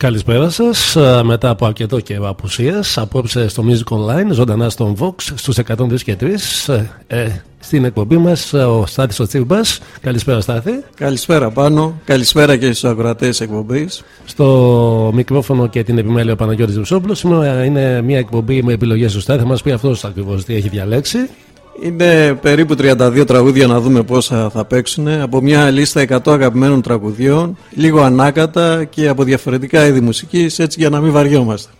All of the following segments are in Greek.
Καλησπέρα σας. Μετά από αρκετό καιρό απουσίας, απόψε στο Music Online, ζωντανά στον Vox στους 102 και 3. Ε, στην εκπομπή μας ο Στάθης ο Τσίμπας. Καλησπέρα, Στάθη. Καλησπέρα πάνω. Καλησπέρα και στους ακροατές εκπομπής. Στο μικρόφωνο και την επιμέλεια ο Παναγιώτης Ρουσόπουλο. Σήμερα είναι μια εκπομπή με επιλογές του Στάθη. Θα μας πει αυτός ακριβώς τι έχει διαλέξει. Είναι περίπου 32 τραγούδια να δούμε πόσα θα παίξουν από μια λίστα 100 αγαπημένων τραγουδιών, λίγο ανάκατα και από διαφορετικά είδη μουσικής, έτσι για να μην βαριόμαστε.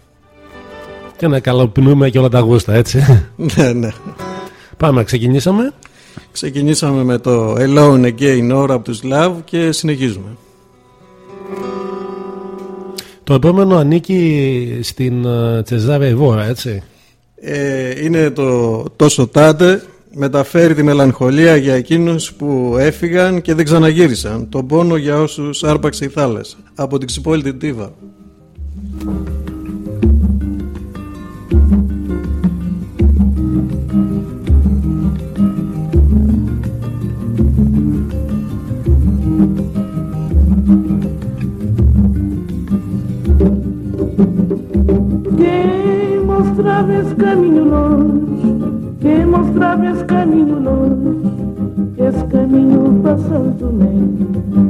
Και να καλοπινούμε και όλα τα γούστα, έτσι. ναι, ναι. Πάμε, ξεκινήσαμε. Ξεκινήσαμε με το Alone Again Or από τους Love και συνεχίζουμε. Το επόμενο ανήκει στην ε, Τσεζάρε Ιβόρα, έτσι. Ε, είναι το τόσο τάτε μεταφέρει τη μελαγχολία για εκείνους που έφυγαν και δεν ξαναγύρισαν. Τον πόνο για όσους άρπαξε η θάλασσα. Από την ξυπόλυτη Τίβα encontrava esse caminho longo, esse caminho passando nem.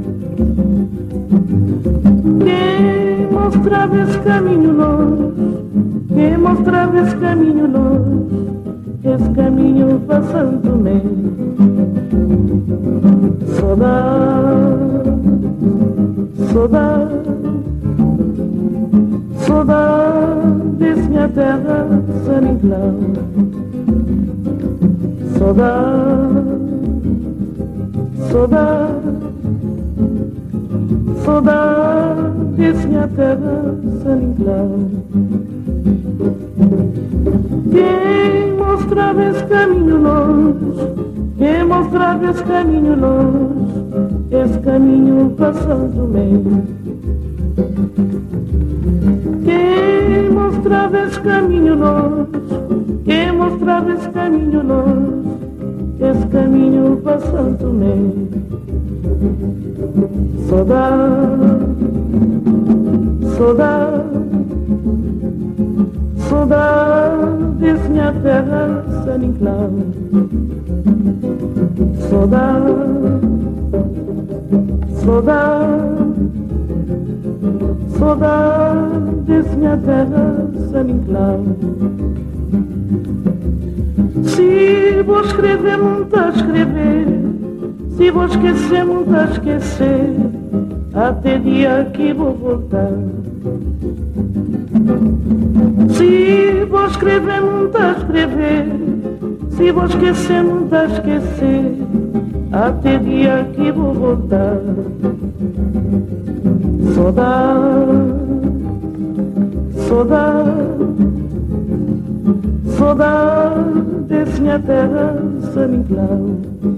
Esquecer, muito a esquecer. Até dia que vou voltar. Saudade, saudade, saudade desse minha terra, San Inclau.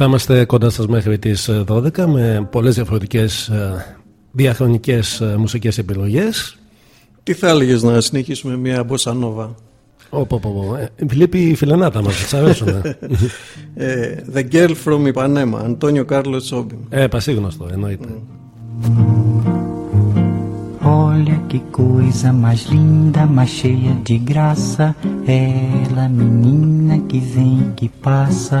Θα είμαστε κοντά σας μέχρι τις 12 με πολλές διαφορετικές ε, διαχρονικές ε, μουσικές επιλογές. Τι θα έλεγες να συνεχίσουμε μια μποσανόβα. Όπο, ε, Βλέπει η φιλενάτα μας, σας αρέσουν. The Girl from Ipanema, Αντώνιο Κάρλος Σόμπιν. Ε, πασίγνωστο, εννοείται. Olha que coisa mais linda, mais cheia de graça. Ela, menina que vem, que passa,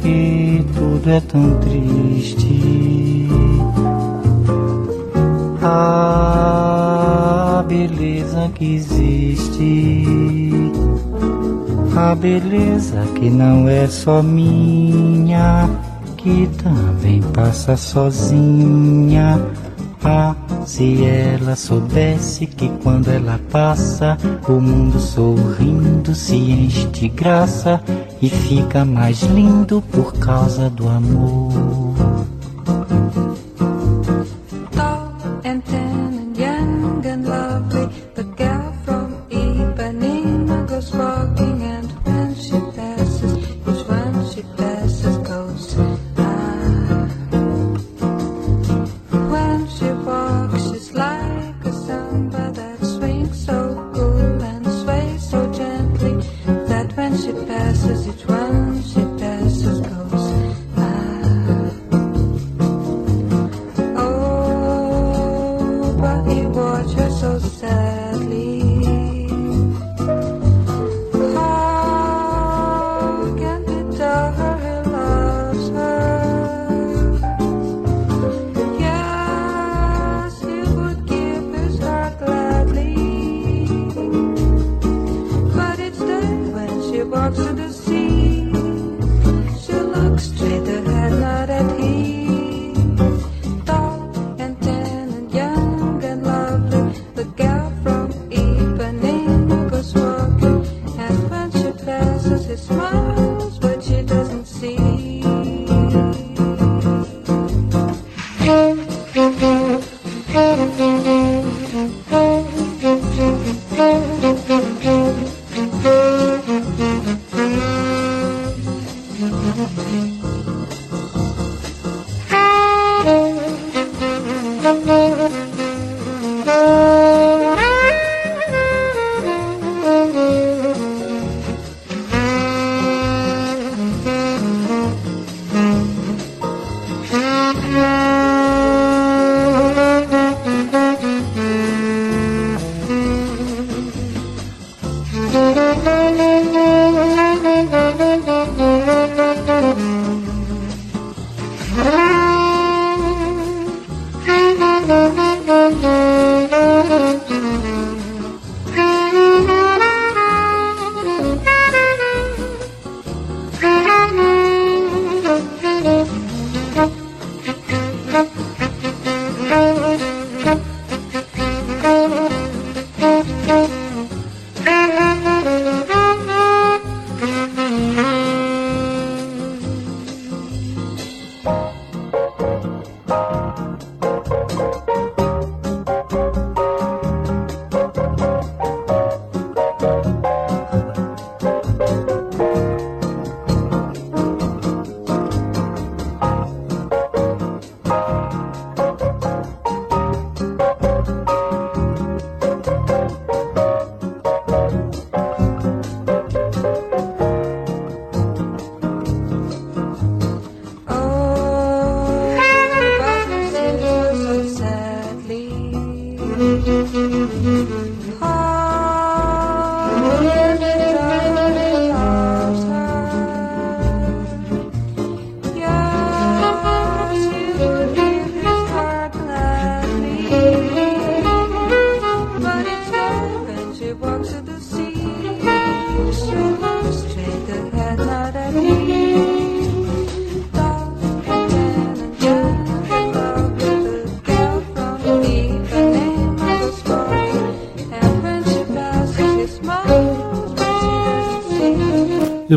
porque tudo é tão triste. A beleza que existe, a beleza que não é só minha, que também passa sozinha. Ah, se ela soubesse que quando ela passa, o mundo sorrindo se enche de graça e fica mais lindo por causa do amor.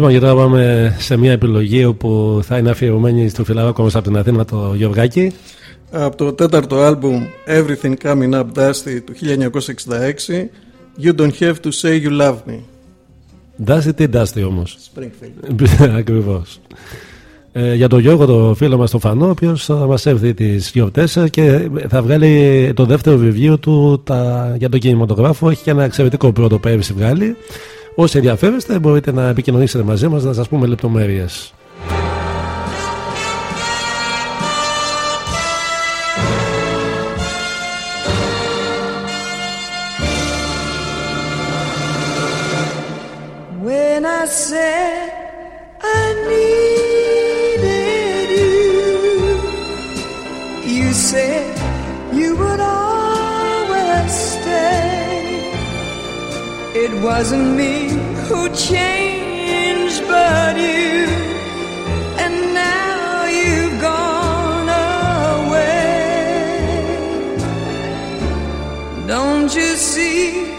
Λοιπόν, και τώρα πάμε σε μια επιλογή που θα είναι αφιερωμένη στο φιλαράκο μας από την Αθήνα, το Γεωργάκη. Από το τέταρτο άλμπουμ Everything Coming Up Dusty του 1966 You Don't Have To Say You Love Me Dusty τι Dusty όμως; Springfield Ακριβώς ε, για τον Γιώργο, το φίλο μας τον Φανό, ο οποίος θα μας έρθει τις γιορτές και θα βγάλει το δεύτερο βιβλίο του τα, για τον κινηματογράφο. Έχει και ένα εξαιρετικό πρώτο πέρυσι βγάλει. Όσοι ενδιαφέρεστε, μπορείτε να επικοινωνήσετε μαζί μας να σας πούμε λεπτομέρειες. It wasn't me who changed, but you. And now you've gone away. Don't you see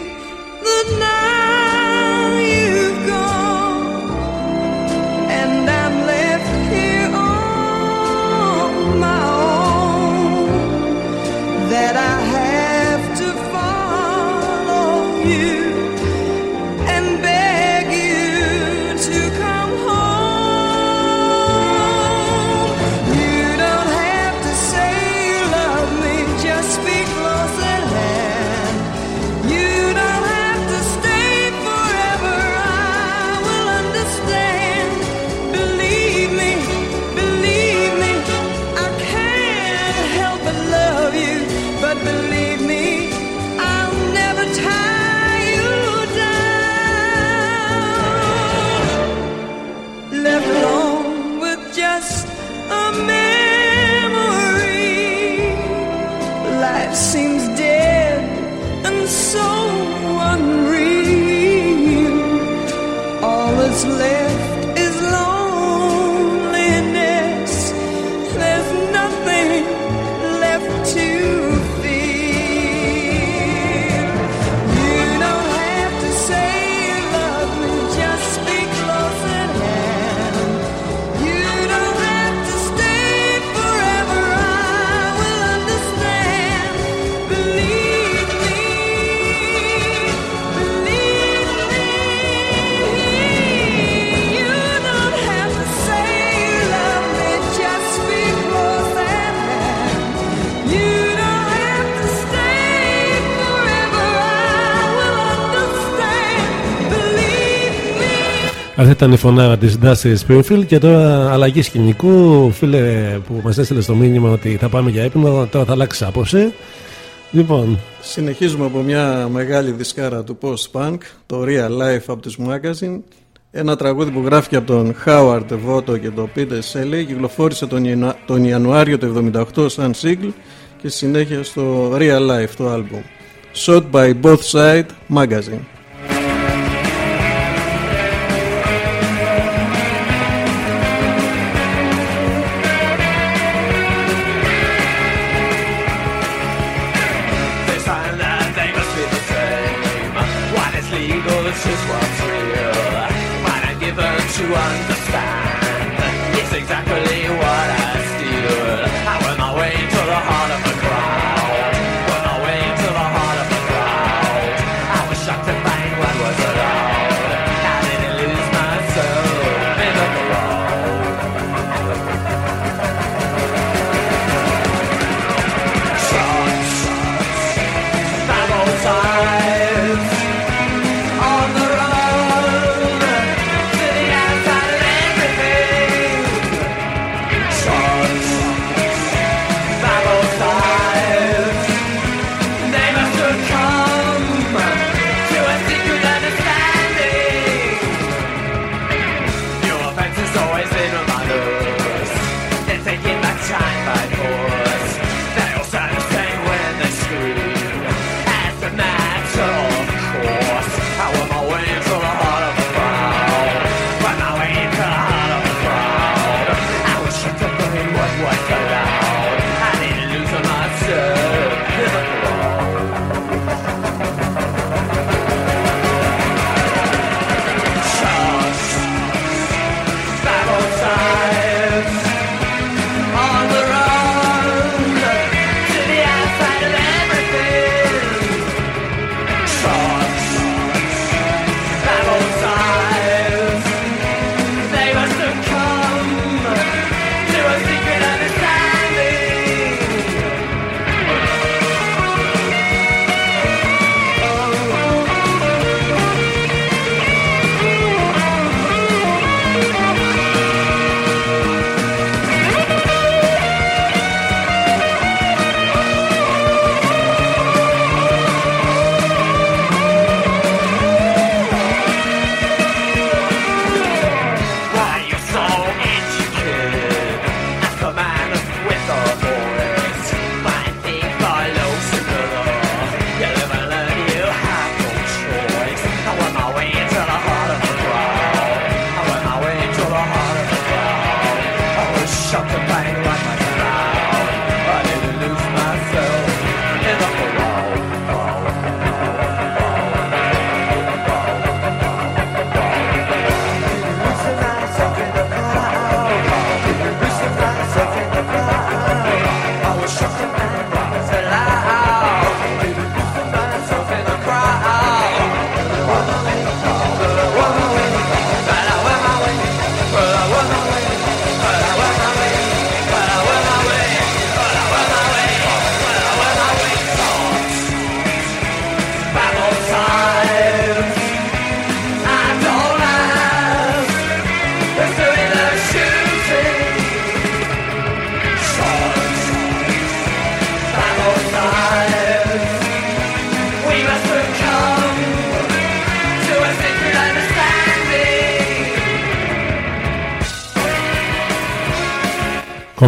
Αυτή ήταν η φωνάρα της Dusty Springfield και τώρα αλλαγή σκηνικού. Φίλε που μας έστειλε στο μήνυμα ότι θα πάμε για ύπνο, τώρα θα αλλάξει άποψη. Λοιπόν, Συνεχίζουμε από μια μεγάλη δισκάρα του post-punk, το Real Life από τους Magazine. Ένα τραγούδι που γράφηκε από τον Howard Voto και τον Peter Shelley κυκλοφόρησε τον, Ιανου- τον Ιανουάριο του 1978 σαν single και στη συνέχεια στο Real Life το album. Shot by Both Side Magazine.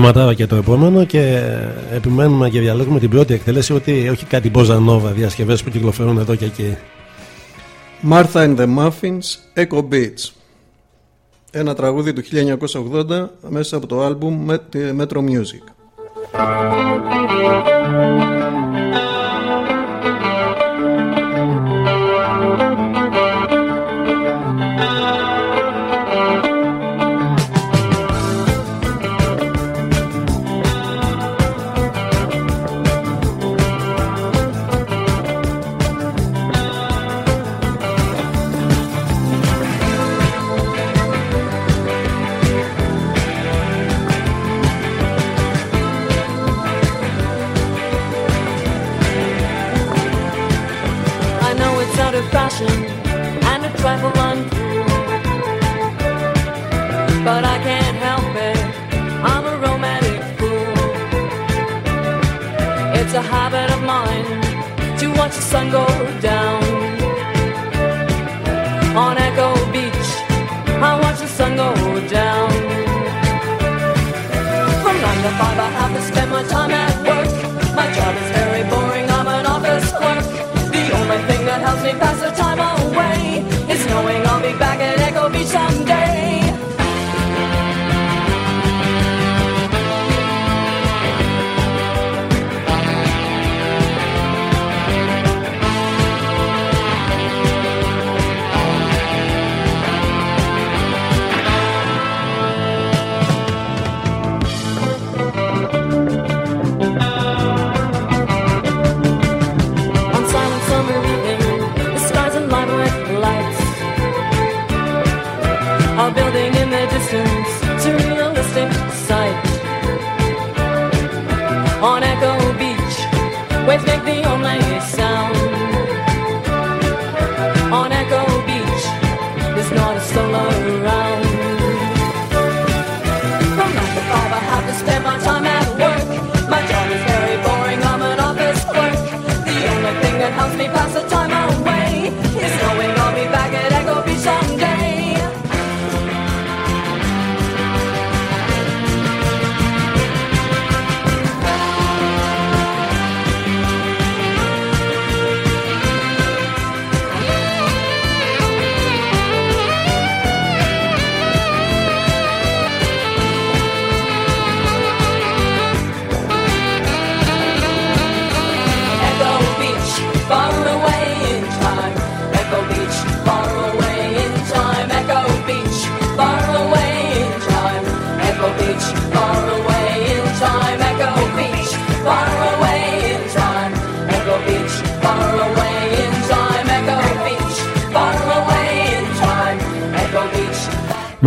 Κομματάρα και το επόμενο και επιμένουμε και διαλέγουμε την πρώτη εκτέλεση ότι όχι κάτι Μποζανόβα διασκευές που κυκλοφορούν εδώ και εκεί. Martha and the Muffins, Echo Beach. Ένα τραγούδι του 1980 μέσα από το άλμπουμ Met- Metro Music.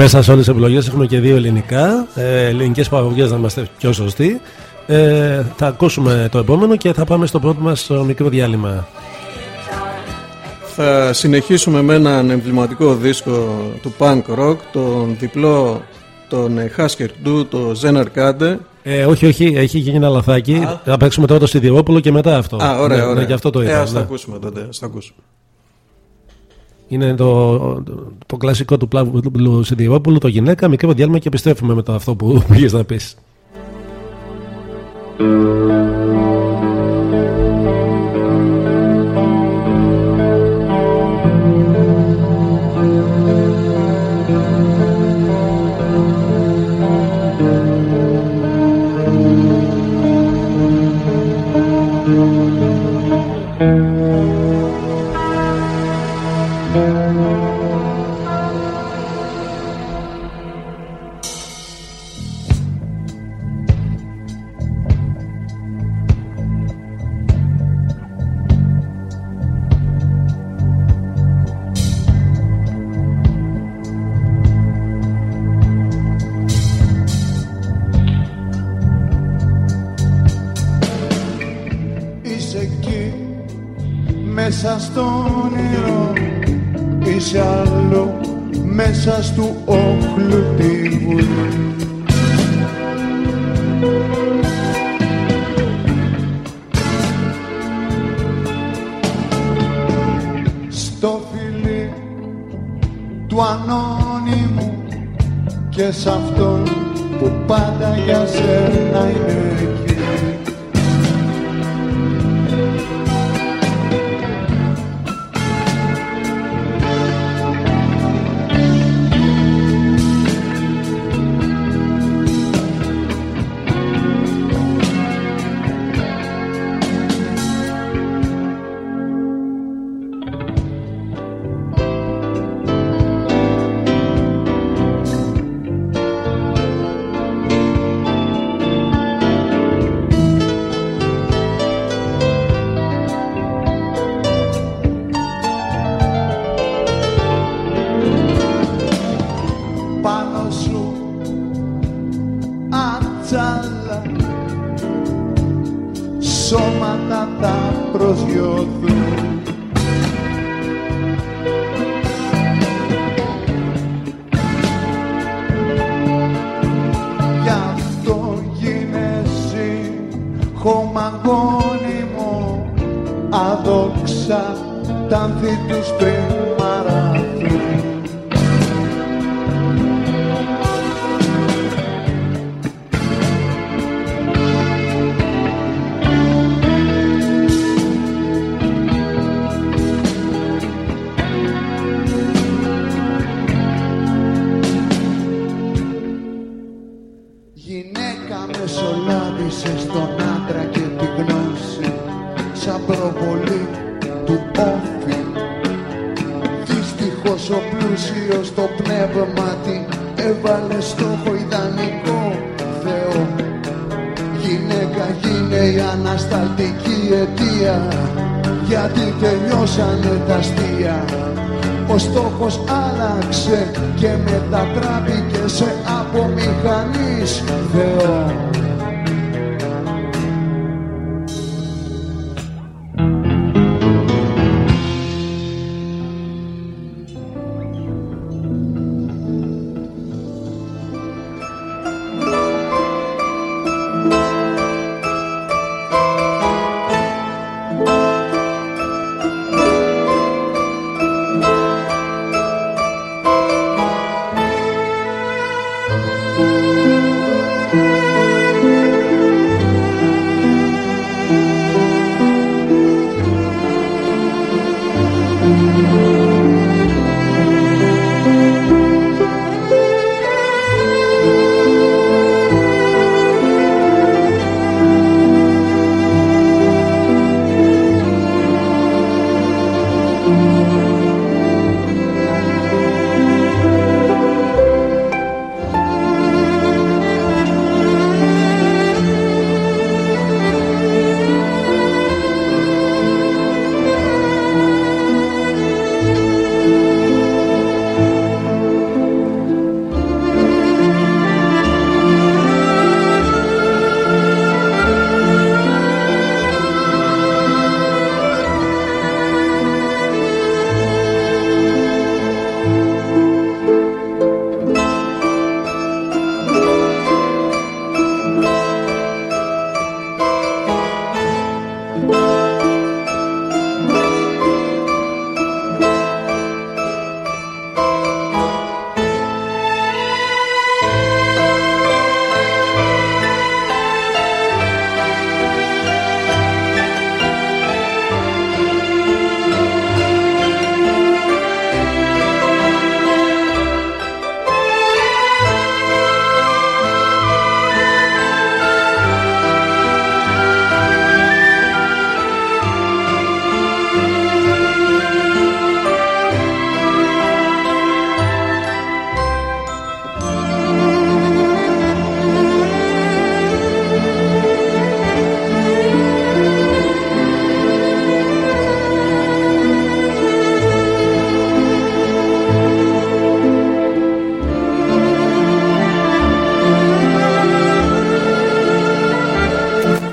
Μέσα σε όλες τις επιλογές έχουμε και δύο ελληνικά, ε, ελληνικές παραγωγές να είμαστε πιο σωστοί. Ε, θα ακούσουμε το επόμενο και θα πάμε στο πρώτο μας μικρό διάλειμμα. Θα συνεχίσουμε με έναν εμβληματικό δίσκο του punk rock, τον διπλό τον ε, Husker Du, το Zen Arcade. Ε, όχι, όχι, έχει γίνει ένα λαθάκι. Θα παίξουμε τώρα το Σιδηρόπουλο και μετά αυτό. Α, ωραία, Ναι, ωραία. ναι, γι' αυτό το Ε, είπα. ας το ναι. ακούσουμε τότε, ας το ακούσουμε. Είναι το, το, το κλασικό του Πλάβου Σιδηρόπουλου, το γυναίκα, μικρό διάλειμμα και επιστρέφουμε μετά αυτό που πήγες να πεις.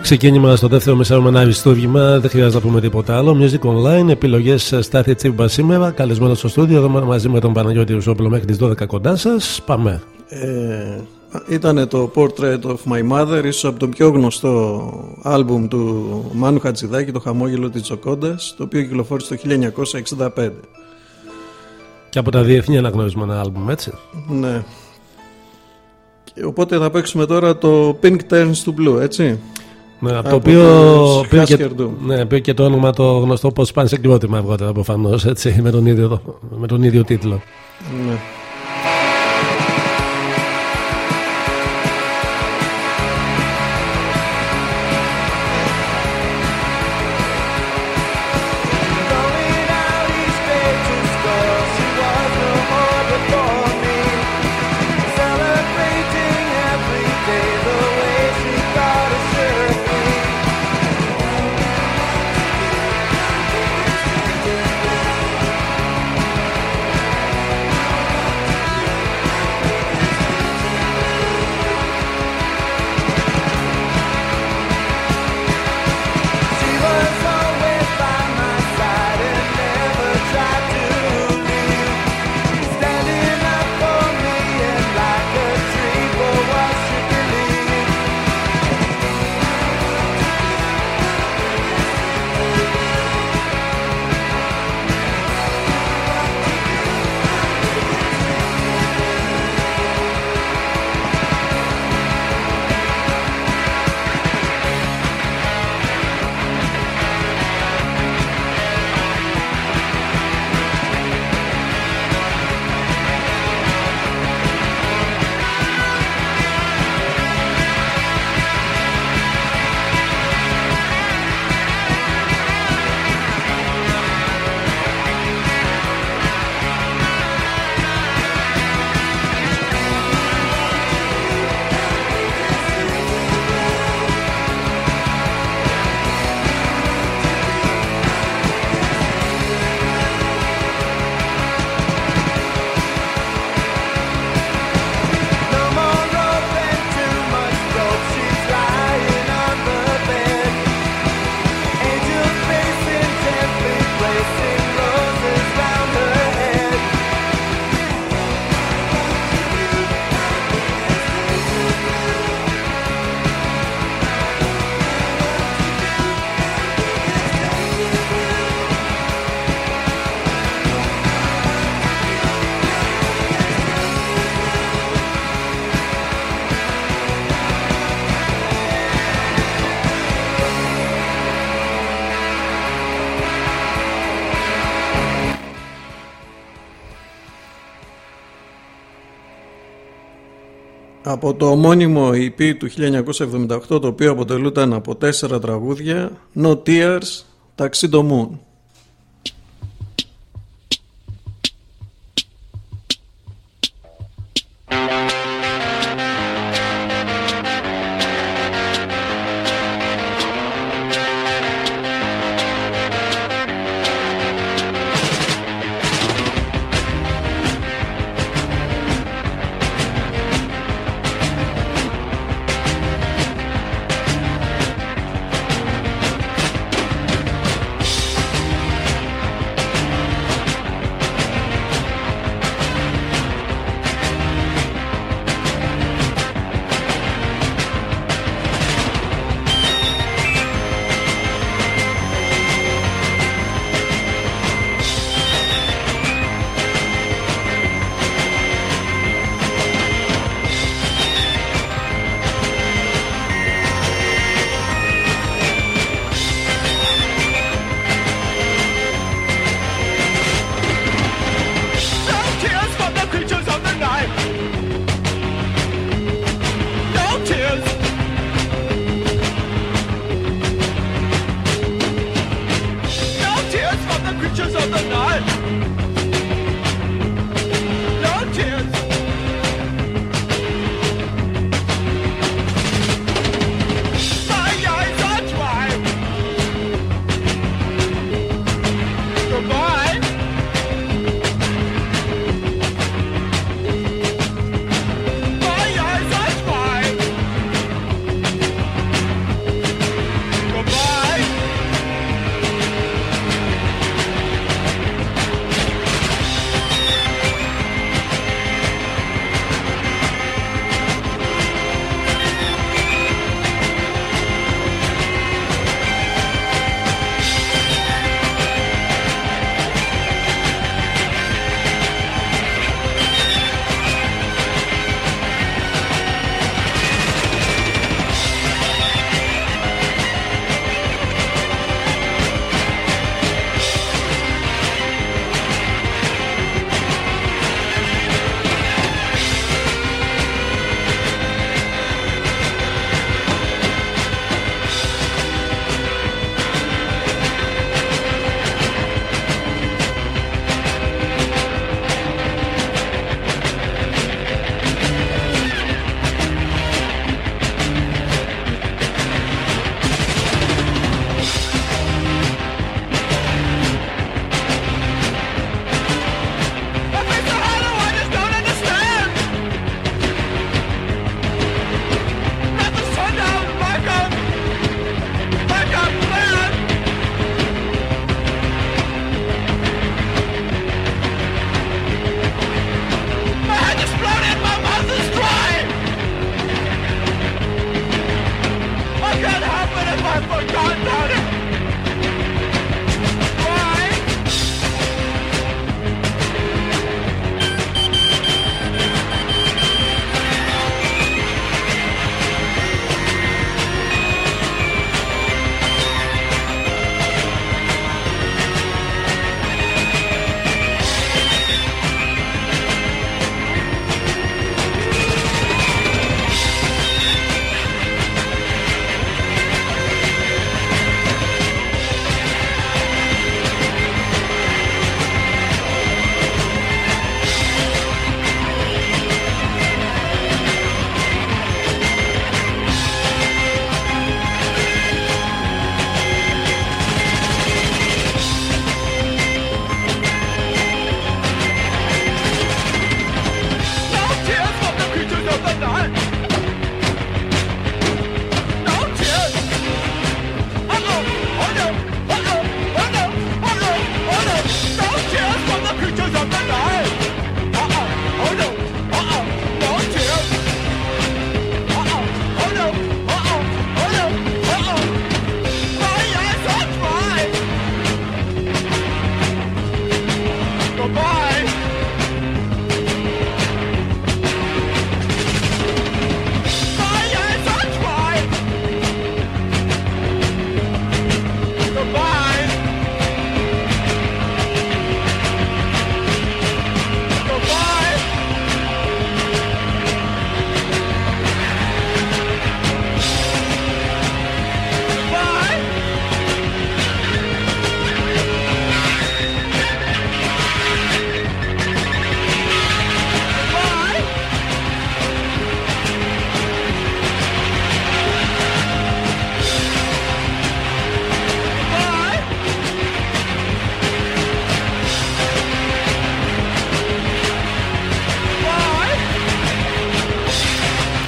Ξεκίνημα στο δεύτερο μεσαίο με ένα αριστούργημα. Δεν χρειάζεται να πούμε τίποτα άλλο. Music Online, επιλογές Στάθη Τσίμπα σήμερα. Καλεσμένος στο στούντιο εδώ μαζί με τον Παναγιώτη Ρουσόπουλο μέχρι τις 12 κοντά σας. Πάμε. Ε, ήταν το Portrait of My Mother, ίσως από το πιο γνωστό άλμπουμ του Μάνου Χατζηδάκη, το χαμόγελο της Τζοκόντας, το οποίο κυκλοφόρησε το 1965. Και από τα διεθνή αναγνωρισμένα άλμπουμ, έτσι. Ναι. Και οπότε θα παίξουμε τώρα το Pink Turns to Blue, έτσι. Ναι, από Από το οποίο τους πήρε και, Husker Du. ναι, πήρε και το όνομα το γνωστό πως πάνε σε εκδότημα αργότερα προφανώς, έτσι, με τον ίδιο, με τον ίδιο τίτλο. Ναι. Από το ομώνυμο EP του 1978, το οποίο αποτελούταν από τέσσερα τραγούδια, No Tears, Taxi το Moon.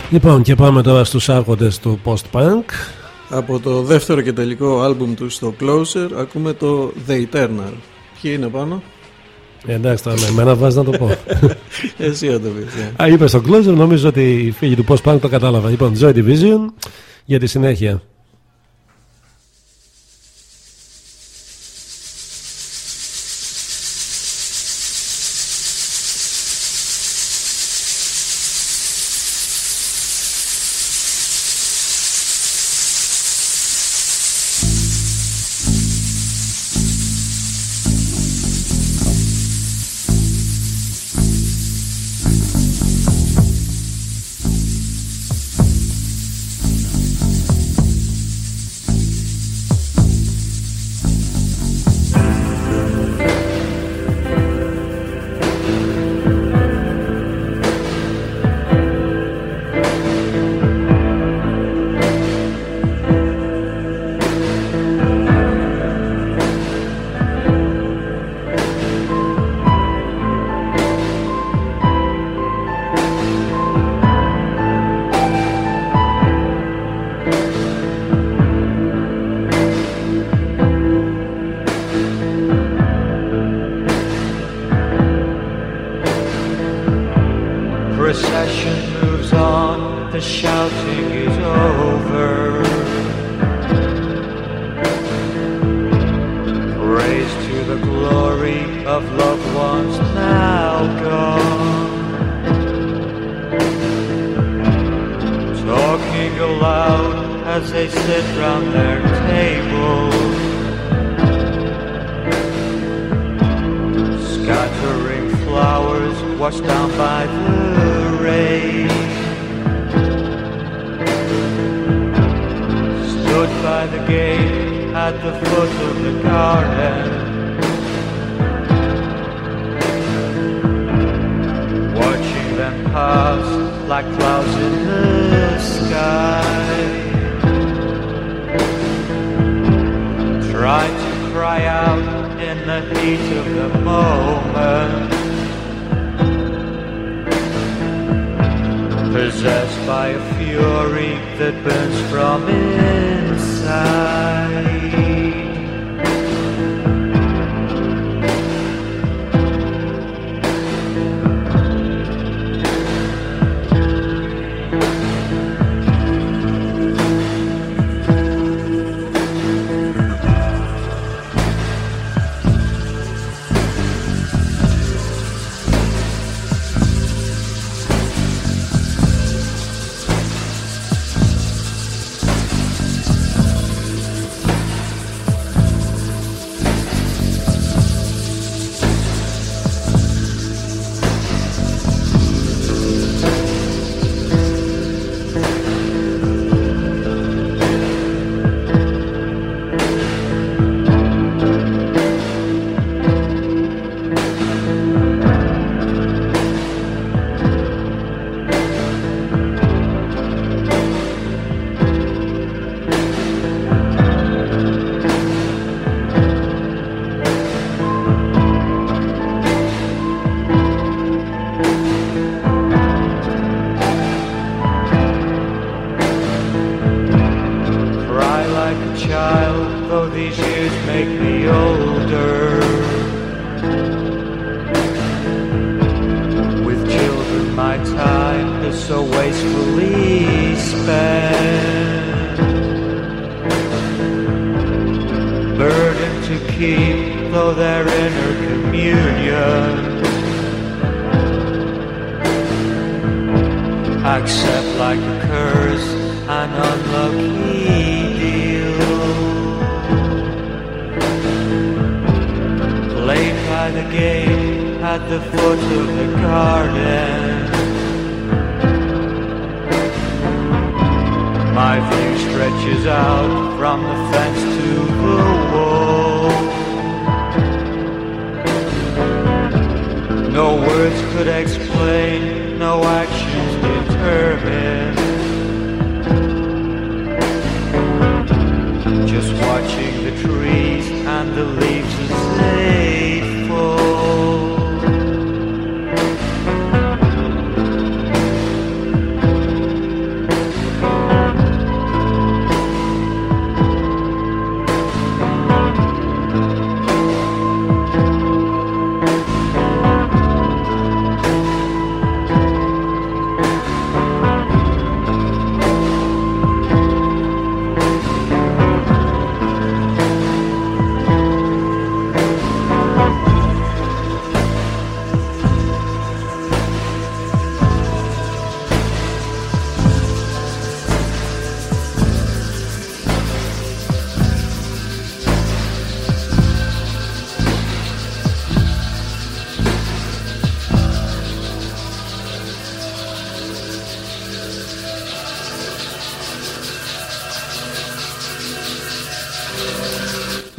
Λοιπόν, και πάμε τώρα στους άρχοντες του post-punk. Από το δεύτερο και τελικό άλμπουμ του στο Closer ακούμε το The Eternal. Ποιοι είναι πάνω; Ε, εντάξει, τώρα με εμένα βάζεις να το πω. Εσύ να το πεις. ε. Α, είπες στο closer, νομίζω ότι οι φίλοι του post-punk το κατάλαβαν. Λοιπόν, Joy Division για τη συνέχεια. At the foot of the garden. My view stretches out from the fence to the wall. No words could explain, no actions determine. Just watching the trees and the leaves as they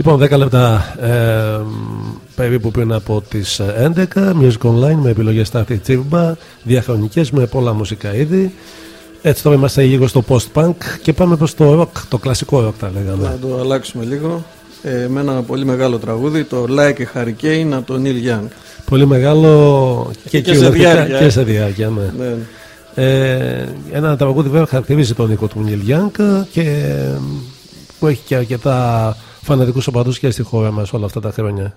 Λοιπόν, 10 λεπτά ε, περίπου πριν από τις 11 Music Online με επιλογές Στάθη Τσίμπα διαχρονικές με πολλά μουσικά είδη έτσι τώρα είμαστε λίγο στο post-punk και πάμε προς το rock, το κλασικό rock θα λέγαμε Να το αλλάξουμε λίγο ε, με ένα πολύ μεγάλο τραγούδι, το Like a Hurricane από τον Neil Young. Πολύ μεγάλο και, Και σε κυριολεκτικά διάρκεια, και ε. σε διάρκεια ναι. Ναι. Ε, ένα τραγούδι βέβαια χαρακτηρίζει τον Νίκο του Νίλ Young και ε, που έχει και αρκετά φανατικούς οπαδούς και στη χώρα μας όλα αυτά τα χρόνια.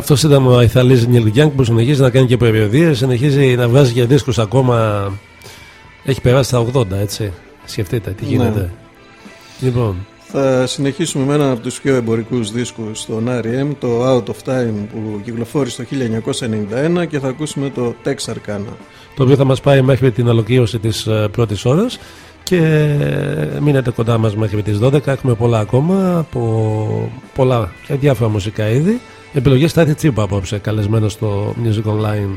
Αυτό ήταν ο Αϊθαλής Νίλ Γιάνγκ που συνεχίζει να κάνει και περιοδίες, συνεχίζει να βγάζει και δίσκους ακόμα. Έχει περάσει τα 80, έτσι. Σκεφτείτε τι γίνεται. Ναι. Λοιπόν, Θα συνεχίσουμε με έναν από τους πιο εμπορικούς δίσκους στον R.E.M. το Out of Time που κυκλοφόρησε το 1991 και θα ακούσουμε το Texarkana. το οποίο θα μας πάει μέχρι την ολοκλήρωση της ε, πρώτης ώρας και ε, μείνετε κοντά μας μέχρι τις 12 έχουμε πολλά ακόμα από πολλά και διάφορα μουσικά είδη επιλογές θα έρθει τσίπα απόψε καλεσμένος στο Music Online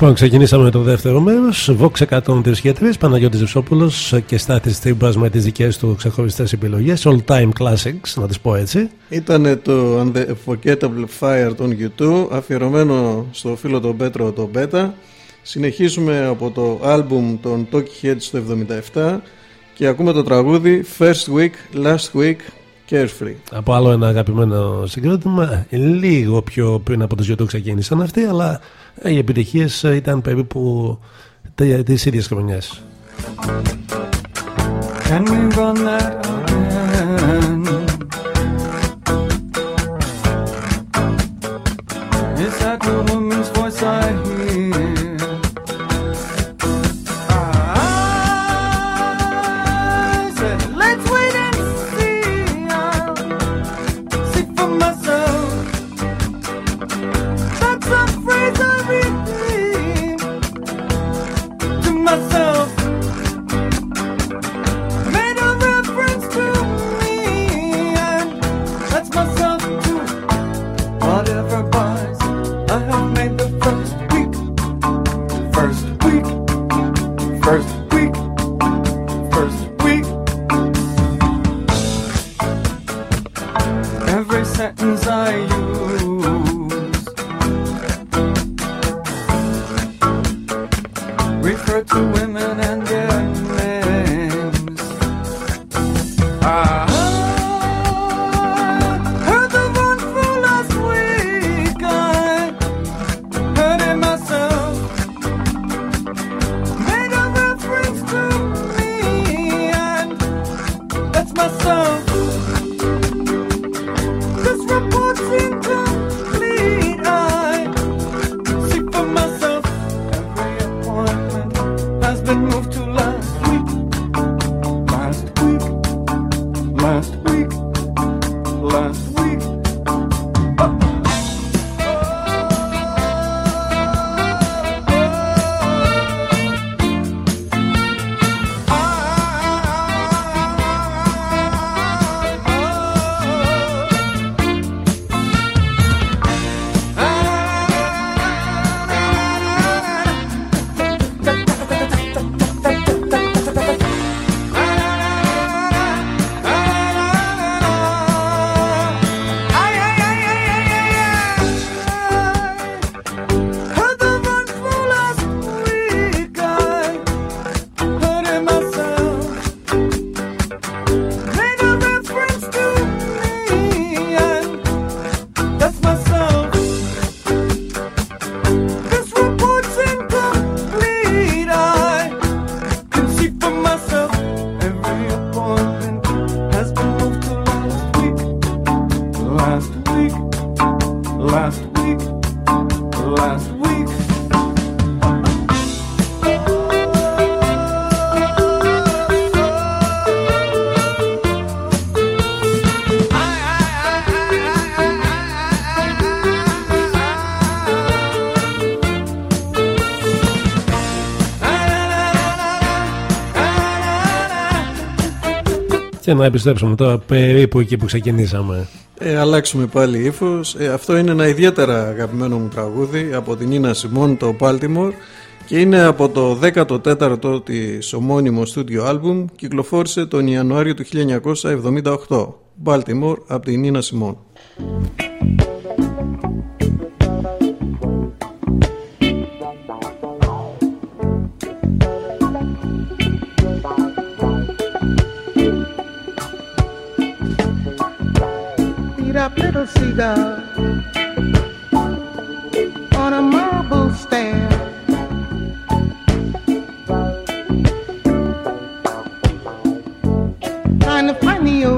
Λοιπόν, ξεκινήσαμε με το δεύτερο μέρος. Vox 103 και 3, Παναγιώτης Ζευσόπουλος και Στάθη Τρίμπα με τις δικές του ξεχωριστές επιλογές. All time classics, να τις πω έτσι. Ήταν το Unforgettable Fire των YouTube, αφιερωμένο στο φίλο τον Πέτρο τον Πέτα. Συνεχίζουμε από το album των Talkie Heads του 77 και ακούμε το τραγούδι First Week, Last Week Carefree. Από άλλο ένα αγαπημένο συγκρότημα, λίγο πιο πριν από το Ζιωτό ξεκίνησαν αυτοί, αλλά ε, οι επιτυχίες ε, ήταν περίπου τις ίδιες χρονιές. Can we run that; Και να επιστρέψουμε τώρα περίπου εκεί που ξεκινήσαμε. Ε, αλλάξουμε πάλι ύφος. Ε, αυτό είναι ένα ιδιαίτερα αγαπημένο μου τραγούδι από την Ίνα Σιμών, το Baltimore. Και είναι από το 14ο της ομώνυμος studio album. Κυκλοφόρησε τον Ιανουάριο του 1978. Baltimore από την Ίνα Σιμών.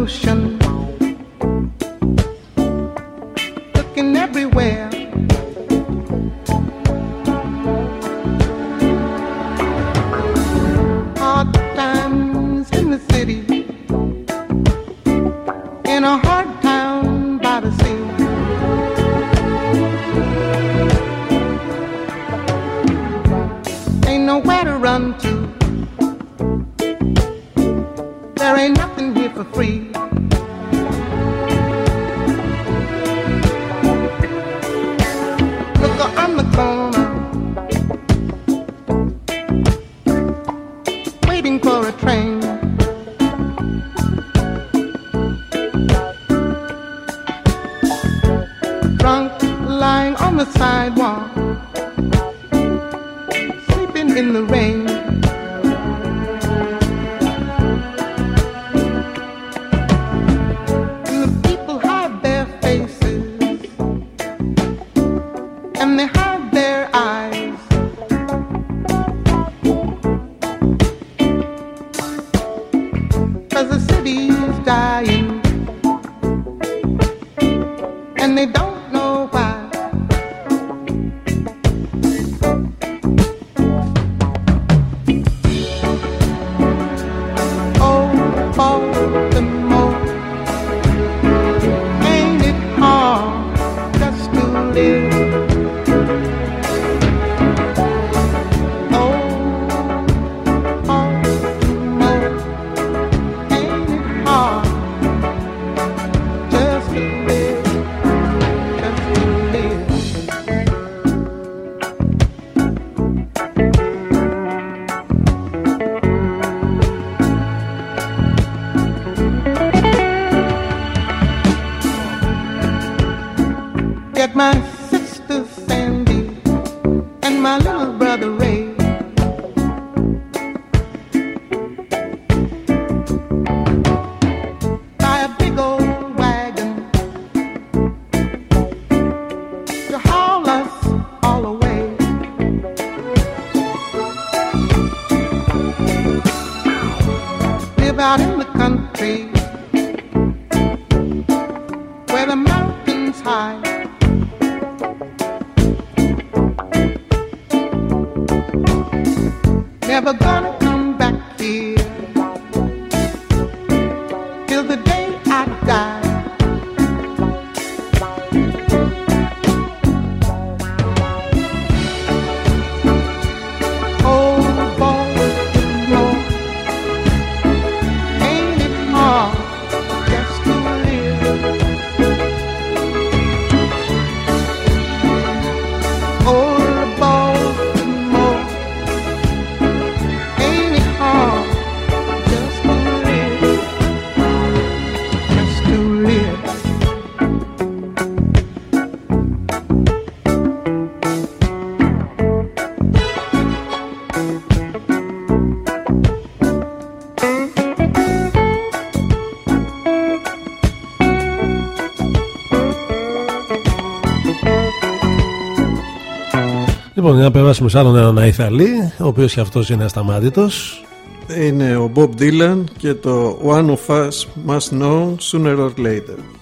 ocean. Λοιπόν, για να περάσουμε σε άλλον έναν Αϊθαλή, ο οποίος και αυτός είναι ασταμάτητος. Είναι ο Bob Dylan και το One of Us Must Know Sooner or Later.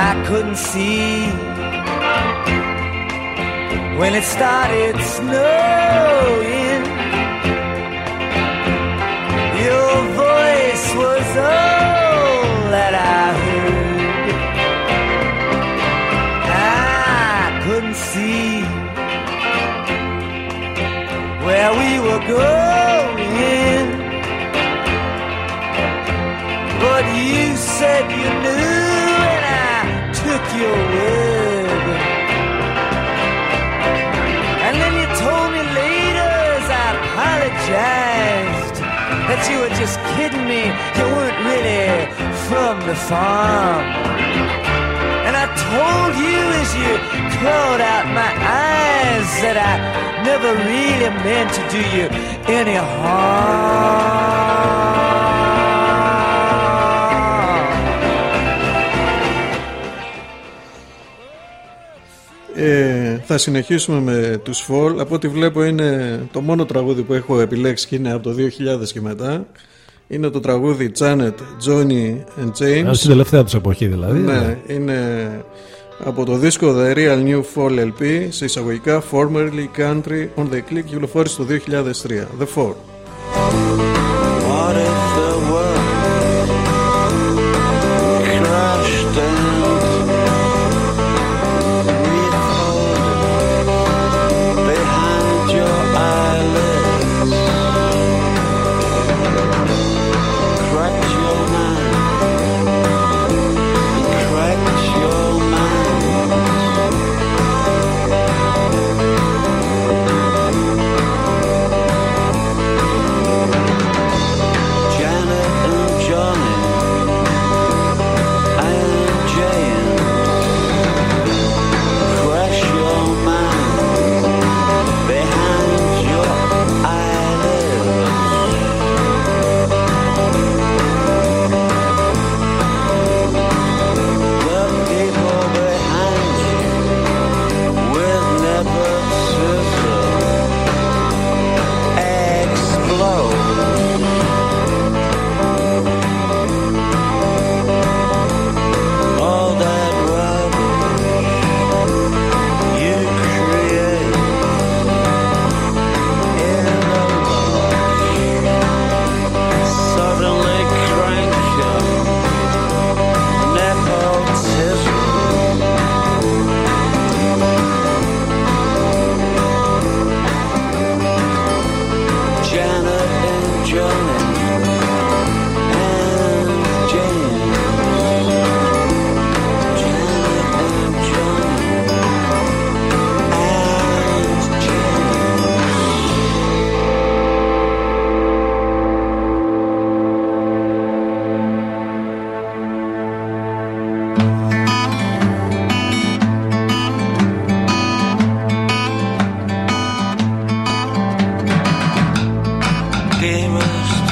I couldn't see when it started snowing. Your voice was all that I heard. I couldn't see where we were going, but you said you knew, your word. And then you told me later as I apologized that you were just kidding me. You weren't really from the farm. And I told you as you clawed out my eyes that I never really meant to do you any harm. Ε, θα συνεχίσουμε με τους Fall. Από ό,τι βλέπω είναι το μόνο τραγούδι που έχω επιλέξει και είναι από το 2000 και μετά. Είναι το τραγούδι Janet, Johnny and James. Α, Στην τελευταία τους εποχή δηλαδή. Ναι, είναι από το δίσκο The Real New Fall LP σε εισαγωγικά Formerly Country on the Click κυκλοφόρησε το 2003. The Fall. gamers.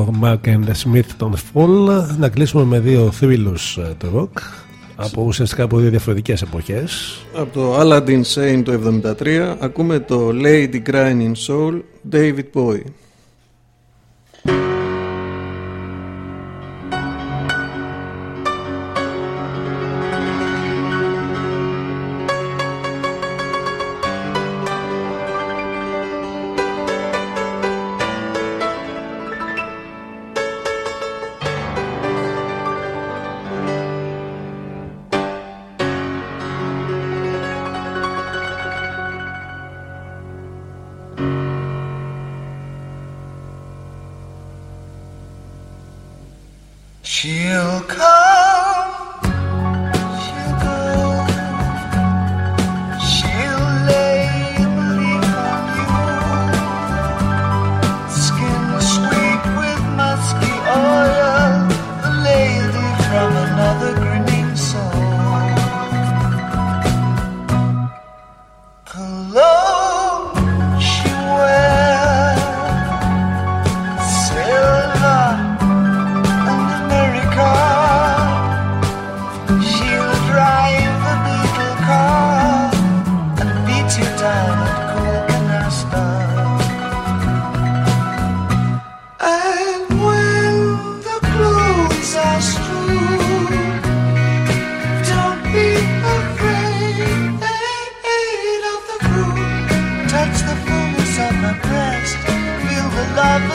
Από τον υπέροχο Mark and the Smith των Fall να κλείσουμε με δύο θρύλους ε, του rock από ουσιαστικά από δύο διαφορετικές εποχές. Από το Aladdin Sane το 73 ακούμε το Lady Crying in Soul David Bowie. touch the fullness of my breast, feel the love.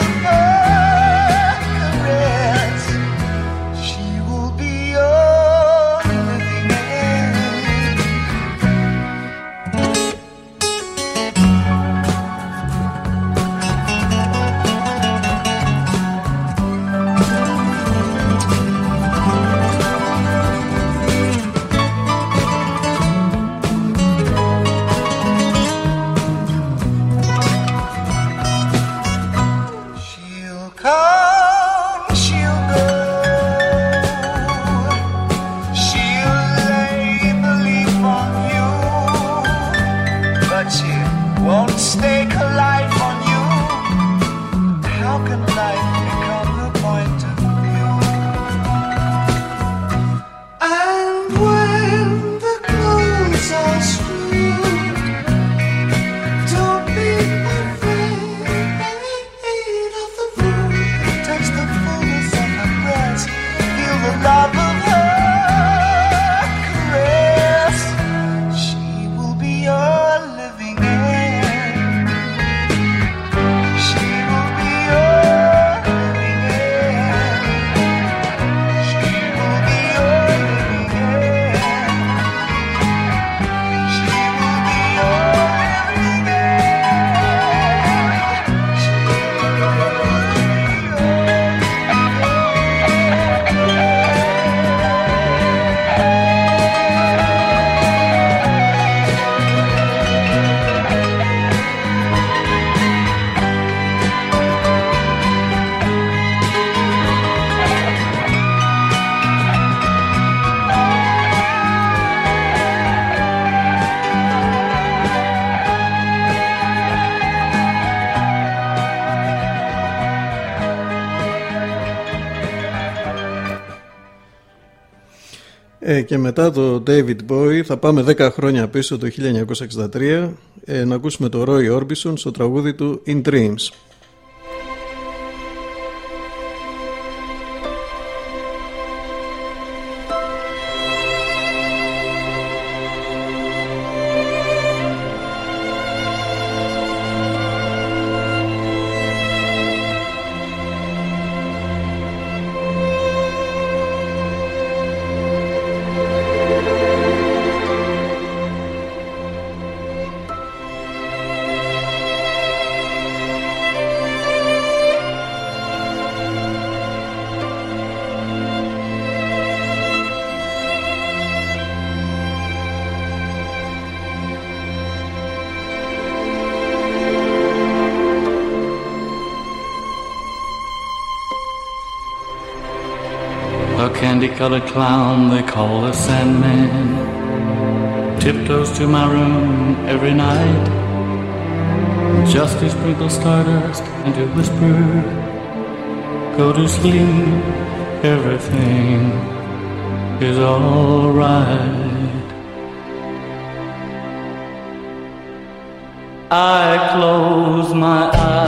Ε, και μετά το David Bowie θα πάμε 10 χρόνια πίσω το 1963 ε, να ακούσουμε το Roy Orbison στο τραγούδι του In Dreams. Candy colored clown they call the Sandman. Tiptoes to my room every night. Just to sprinkle stardust and to whisper, Go to sleep, everything is alright. I close my eyes,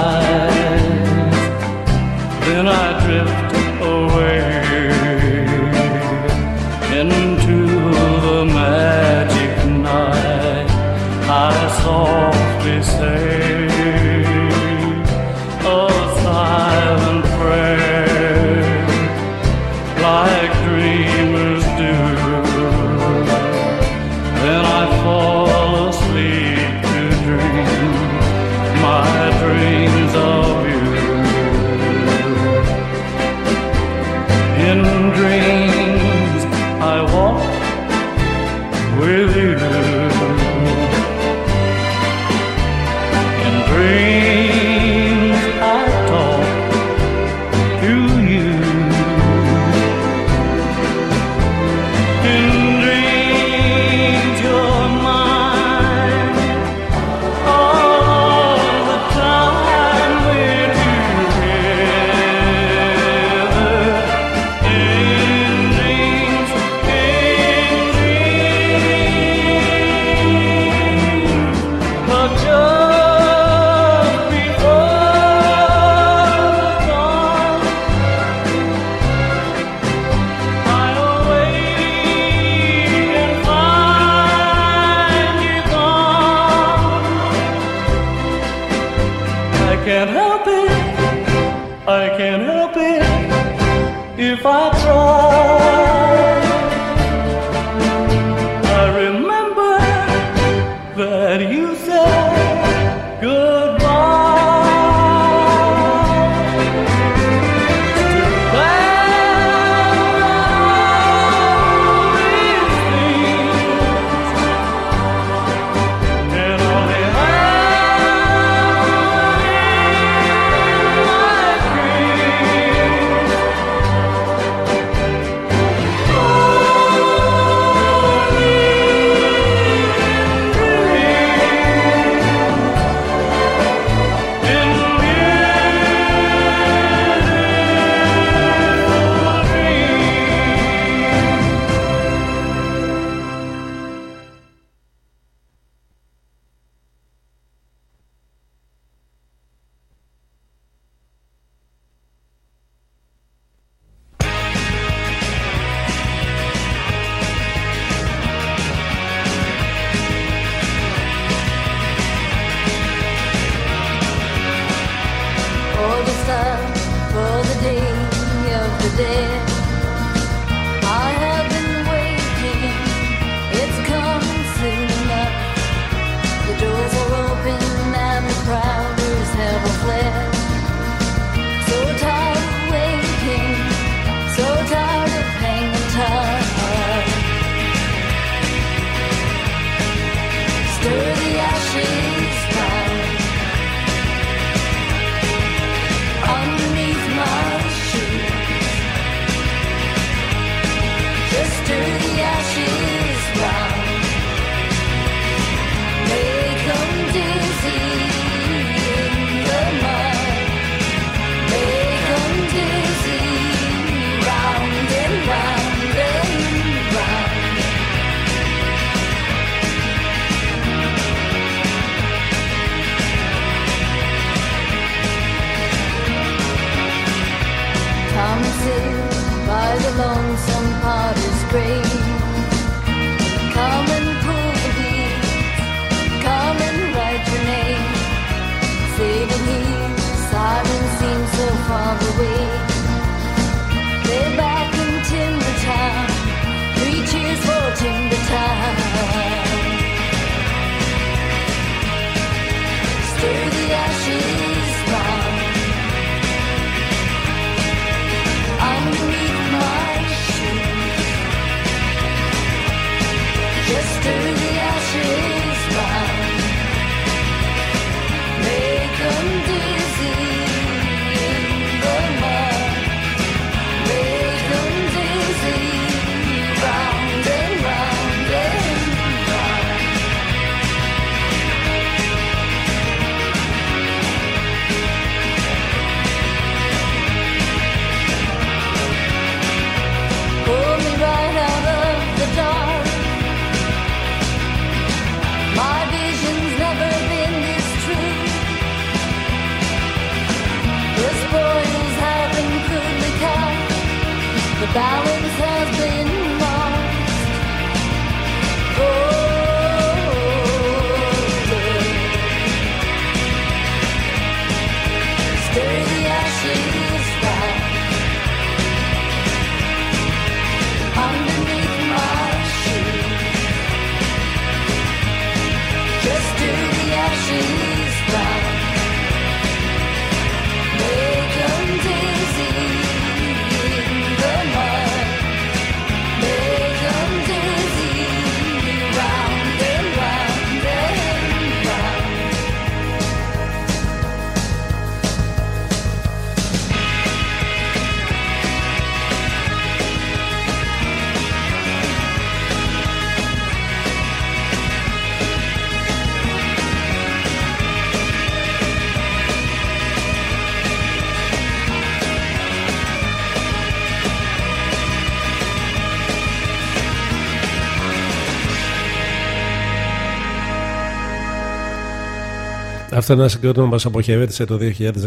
Αυτό είναι ένα συγκρότημα που μας αποχαιρέτησε το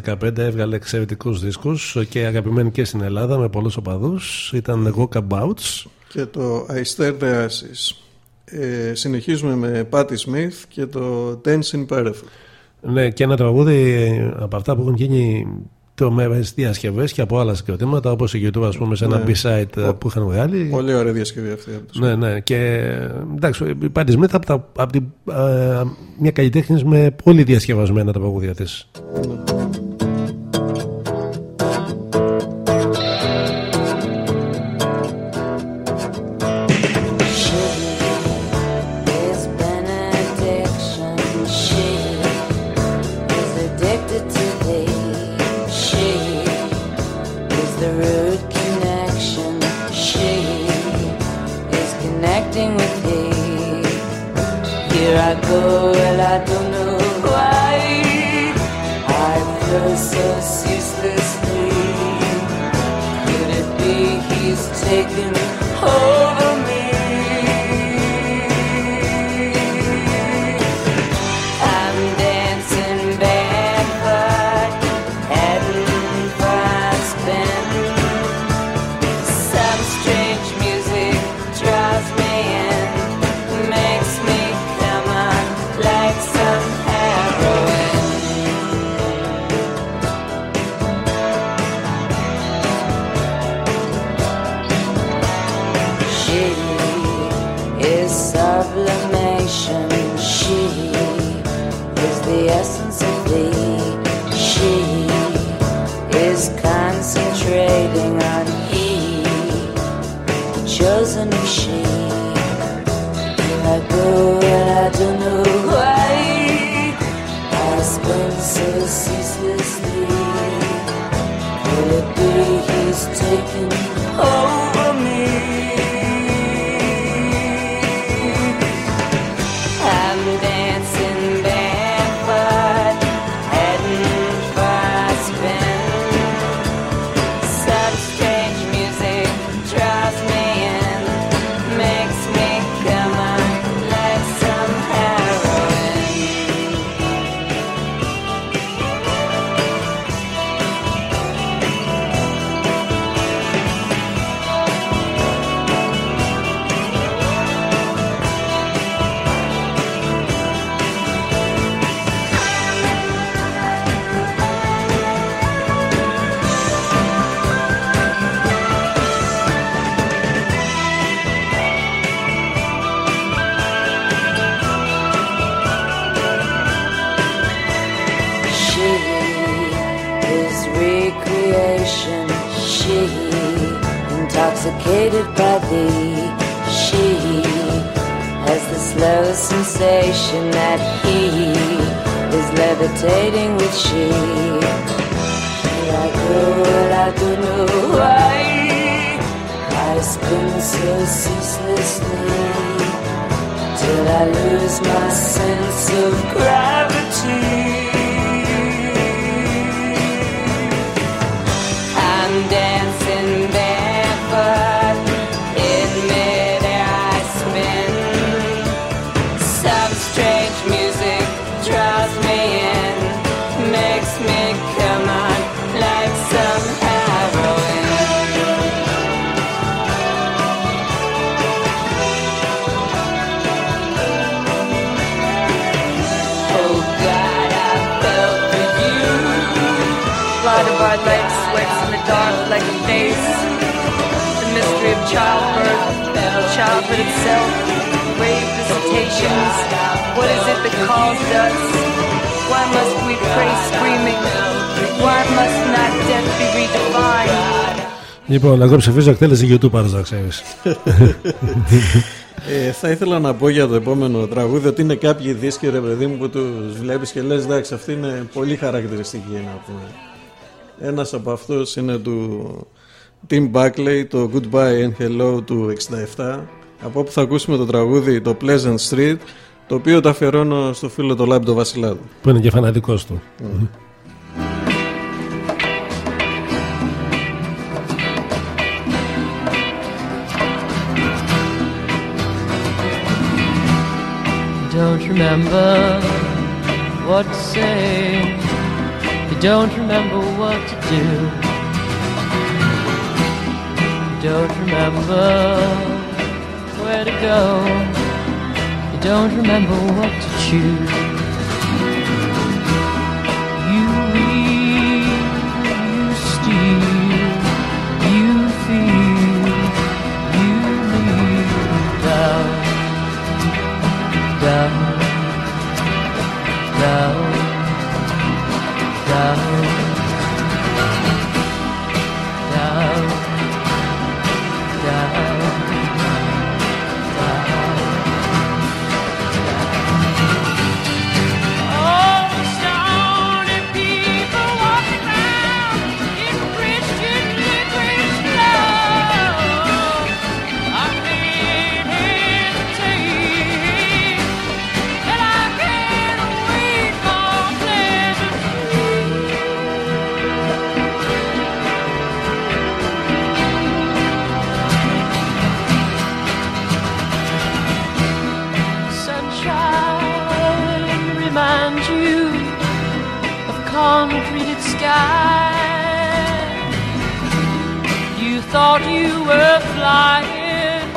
2015. Έβγαλε εξαιρετικούς δίσκους και αγαπημένοι και στην Ελλάδα με πολλούς οπαδούς. Ήταν Walkabouts. Και το I Stare the Ashes. Ε, συνεχίζουμε με Patti Smith και το Dancing Barefoot. Ναι, και ένα τραγούδι ε, από αυτά που έχουν γίνει τρομερές διασκευές και από άλλα συγκροτήματα, όπως η YouTube, ας πούμε, σε ένα Ναι. B-side ε, που είχαν βγάλει. Πολύ ωραία διασκευή αυτή. από τους. Ναι, ναι. Και εντάξει, η Patti Smith από, τα, από την, ε, μια καλλιτέχνη με πολύ διασκευασμένα τα τραγούδια της. His childhood itself, grave visitations. What is it that calls us? Why must we pray screaming? Why must not death be redefined? Λοιπόν, εγώ ψηφίζω εκτέλεση YouTube, άρα να ξέρεις. Ε, θα ήθελα να πω για το επόμενο τραγούδι ότι είναι κάποιοι δίσκοι ρε παιδί μου που τους βλέπεις και λες εντάξει αυτή είναι πολύ χαρακτηριστική να πούμε. Ένας από αυτούς είναι του Tim Buckley το Goodbye and Hello του 67 από όπου θα ακούσουμε το τραγούδι το Pleasant Street το οποίο το αφιερώνω στο φίλο το Λάμπη το Βασιλάδου. Που είναι και φανατικός του. Don't remember what to say. You don't remember what to do. You don't remember where to go. You don't remember what to choose. You read, you steal, you feel, you leave down, down, down, down, thought you were flying,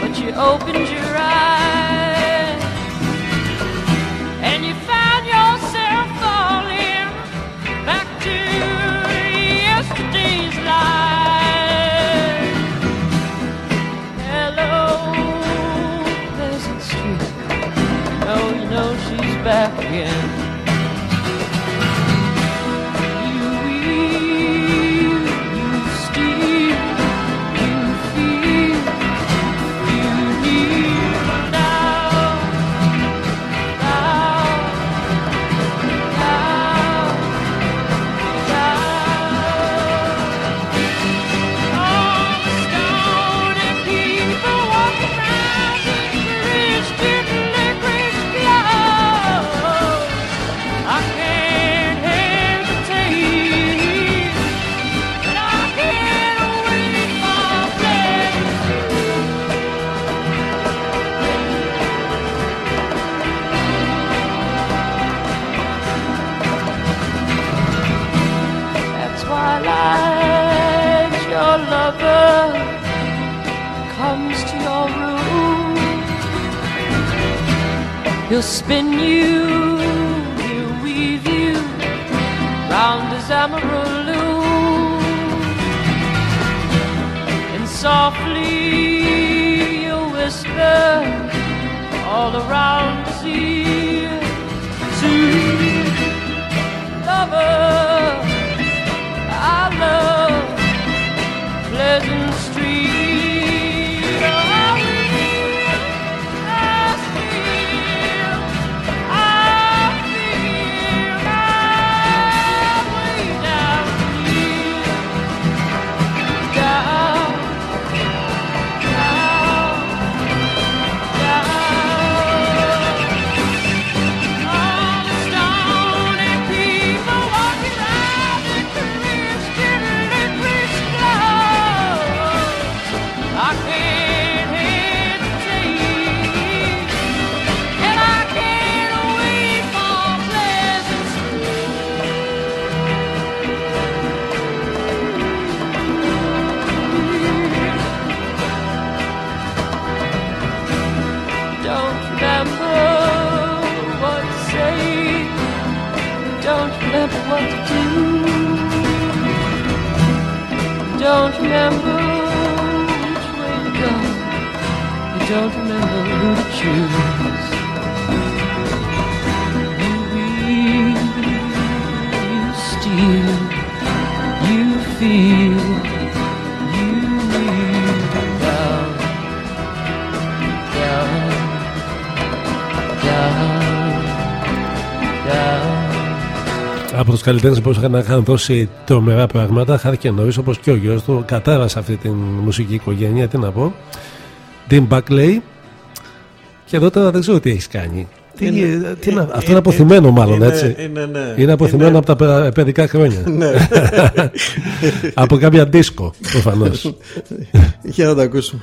but you opened your eyes your lover comes to your room. He'll spin you, he'll weave you round his Amarillo. And softly you'll whisper all around his ear. Sweet lover. presence don't remember who to choose. You read, you steal, you feel, you leave down, down, down, down. Από τους καλλιτέχνες που είχαν να είχαν δώσει τρομερά πράγματα, χάρηκε νωρίς όπως και ο γιος του. Κατάρασε αυτή την μουσική οικογένεια, τι να πω. Dean Buckley. Και εδώ τώρα δεν ξέρω τι έχεις κάνει. Τι, Είναι- τι να- ε- αυτό ε- είναι αποθυμένο, ε- μάλλον είναι- έτσι. είναι, ναι. Είναι αποθυμένο Είναι- από τα παι- παιδικά χρόνια. Ναι. από κάποια δίσκο, προφανώς. Για να τα ακούσουμε.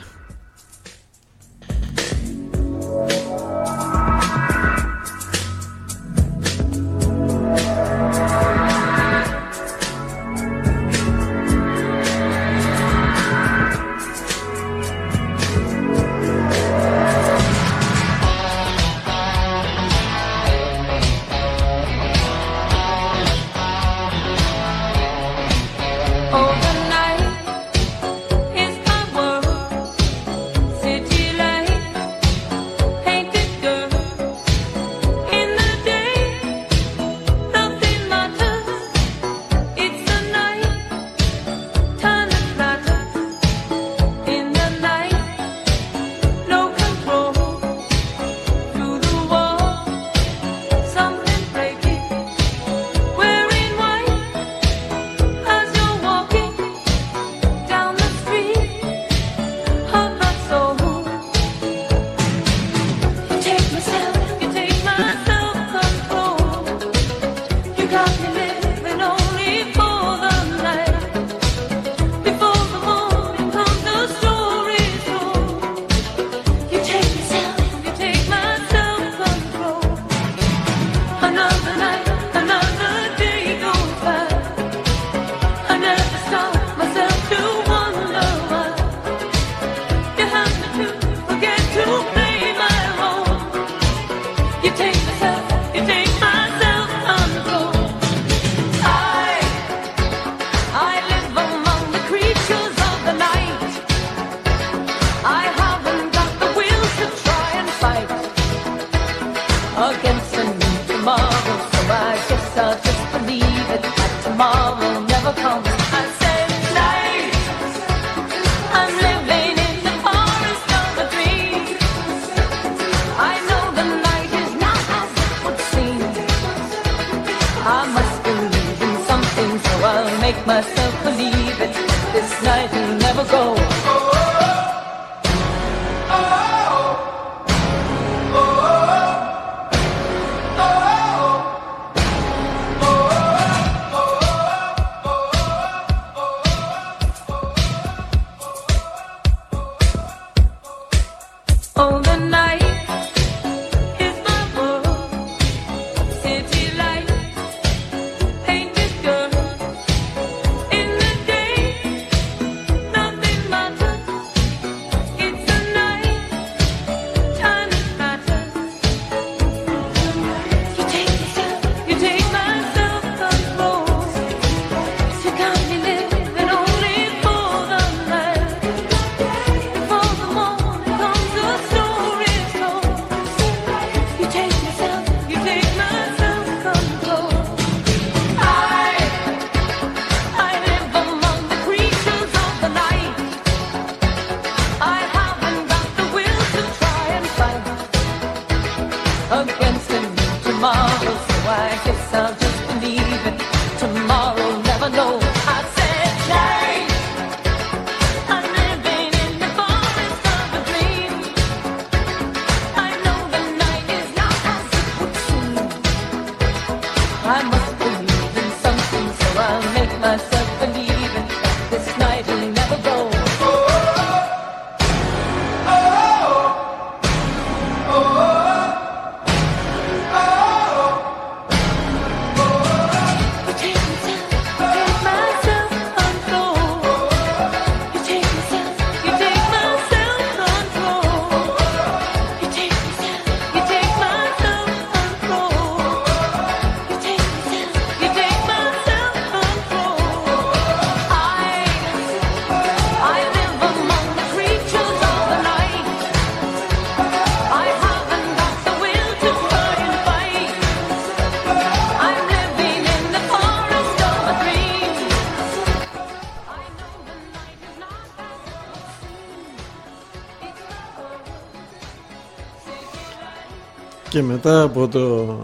Και μετά από το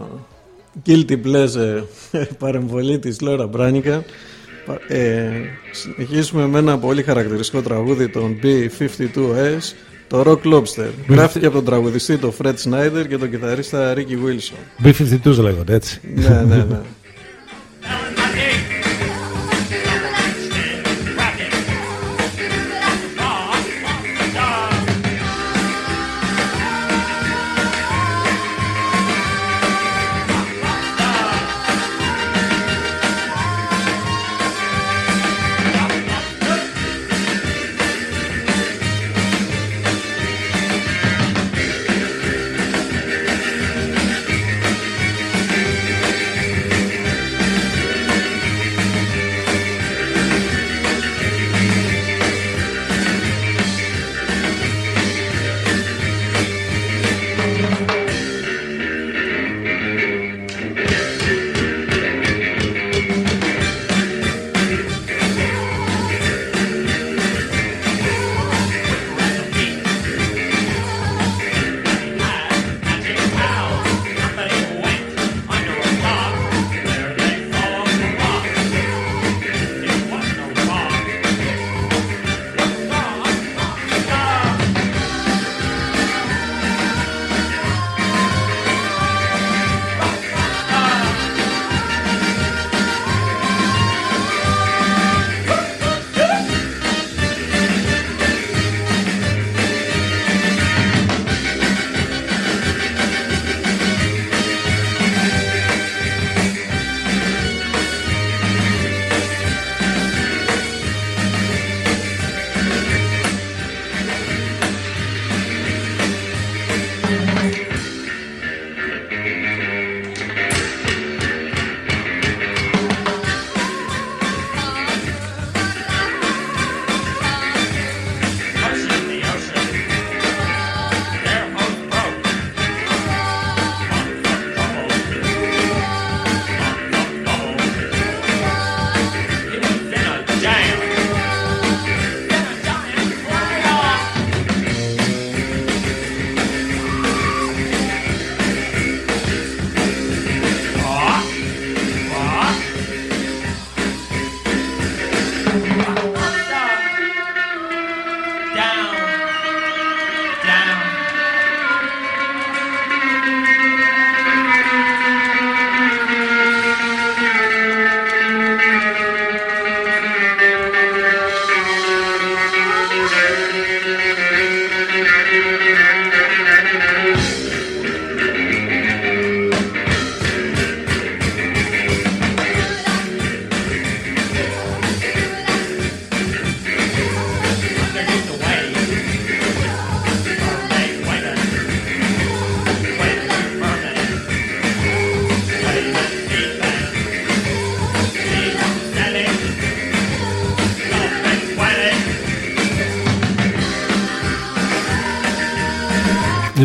guilty pleasure παρεμβολή της Λόρα Μπράνικα ε, συνεχίσουμε με ένα πολύ χαρακτηριστικό τραγούδι των B-52S το Rock Lobster. Γράφτηκε από τον τραγουδιστή το Fred Snyder και τον κιθαρίστα Ricky Wilson. B-52s λέγονται έτσι. ναι, ναι, ναι.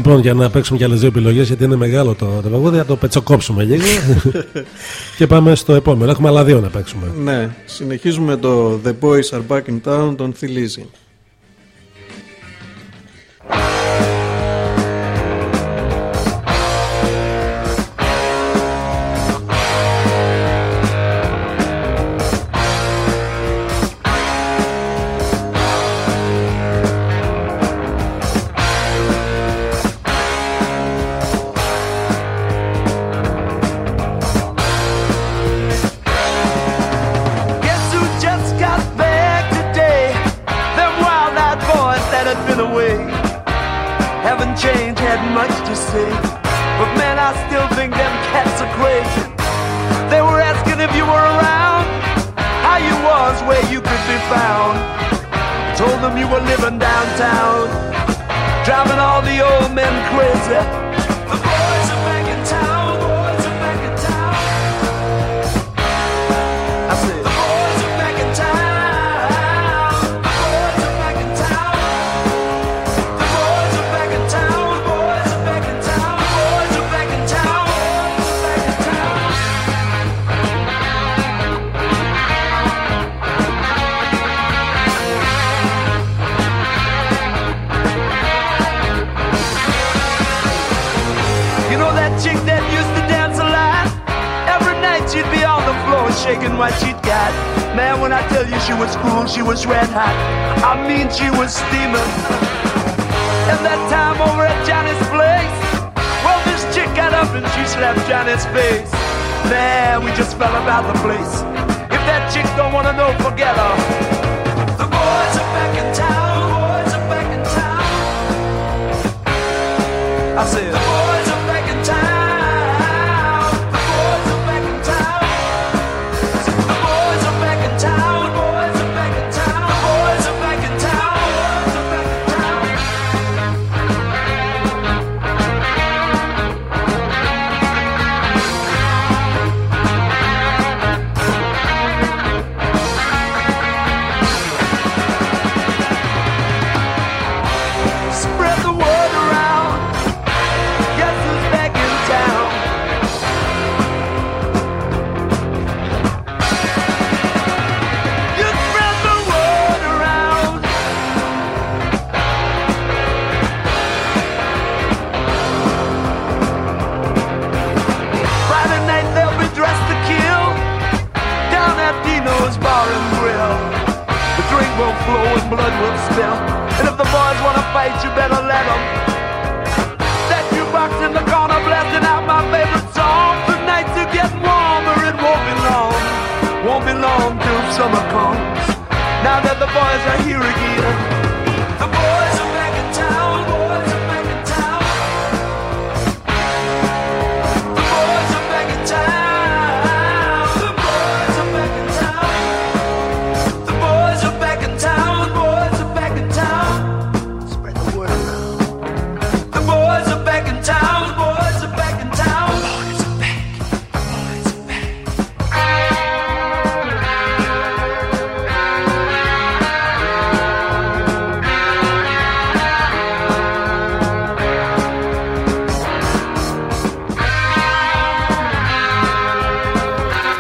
Λοιπόν, για να παίξουμε και άλλες δύο επιλογές, γιατί είναι μεγάλο το, το τραγούδι, θα το πετσοκόψουμε λίγο. και πάμε στο επόμενο. Έχουμε άλλα δύο να παίξουμε. Ναι, συνεχίζουμε το The Boys Are Back in Town των Phil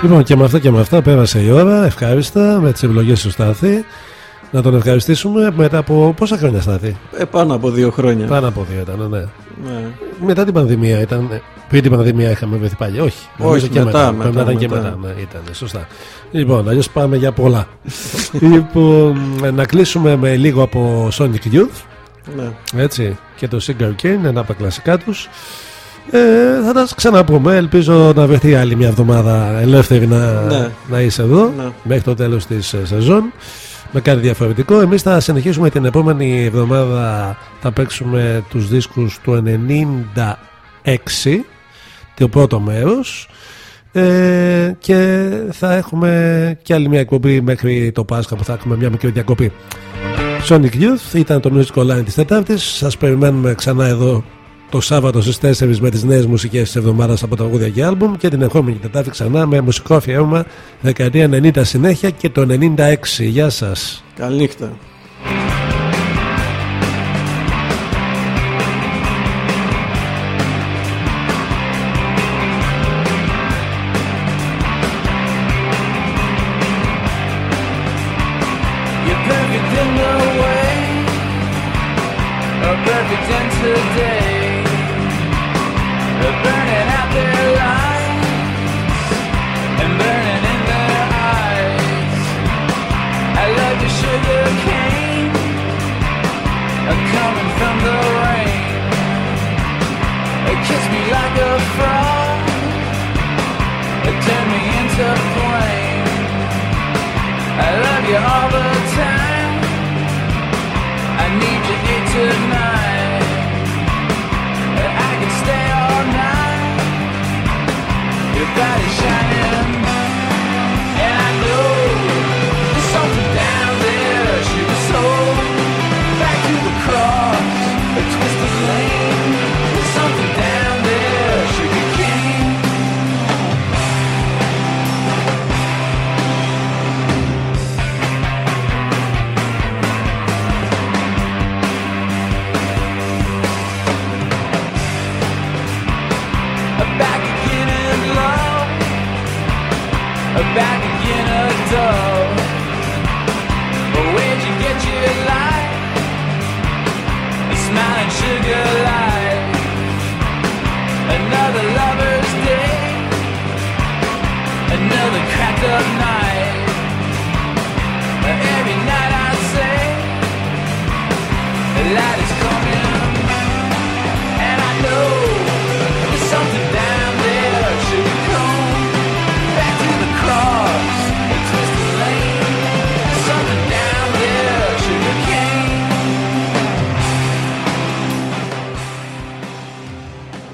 Λοιπόν, και με αυτά και με αυτά πέρασε η ώρα. Ευχάριστα με τις επιλογέ του Στάθη. Να τον ευχαριστήσουμε μετά από πόσα χρόνια Στάθη; Ε, πάνω από δύο χρόνια. Πάνω από δύο ήταν, ναι. Ναι. Μετά την πανδημία ήταν. Πριν την πανδημία είχαμε βρεθεί πάλι. Όχι. νομίζω και μετά, μετά. μετά, ήταν και μετά. μετά. Ναι, ήταν, σωστά. Λοιπόν, αλλιώς πάμε για πολλά. λοιπόν, να κλείσουμε με λίγο από Sonic Youth. Ναι. Έτσι. Και το Cigar Cane, ένα από τα κλασικά τους. Ε, θα τα ξαναπούμε. Ελπίζω να βρεθεί άλλη μια εβδομάδα ελεύθερη να, Ναι. να είσαι εδώ Ναι. μέχρι το τέλος της ε, σεζόν με κάτι διαφορετικό. Εμείς θα συνεχίσουμε την επόμενη εβδομάδα θα παίξουμε τους δίσκους του 96 το πρώτο μέρος ε, και θα έχουμε και άλλη μια εκπομπή μέχρι το Πάσχα που θα έχουμε μια μικρή διακοπή. Sonic Youth ήταν το Music Online της Τετάρτης. Σας περιμένουμε ξανά εδώ το Σάββατο στις 4 με τις νέες μουσικές της εβδομάδας από τραγούδια και άλμπουμ και την ερχόμενη Τετάρτη ξανά με μουσικό αφιέρωμα δεκαετία 90 συνέχεια και το 96. Γεια σας. Καληνύχτα.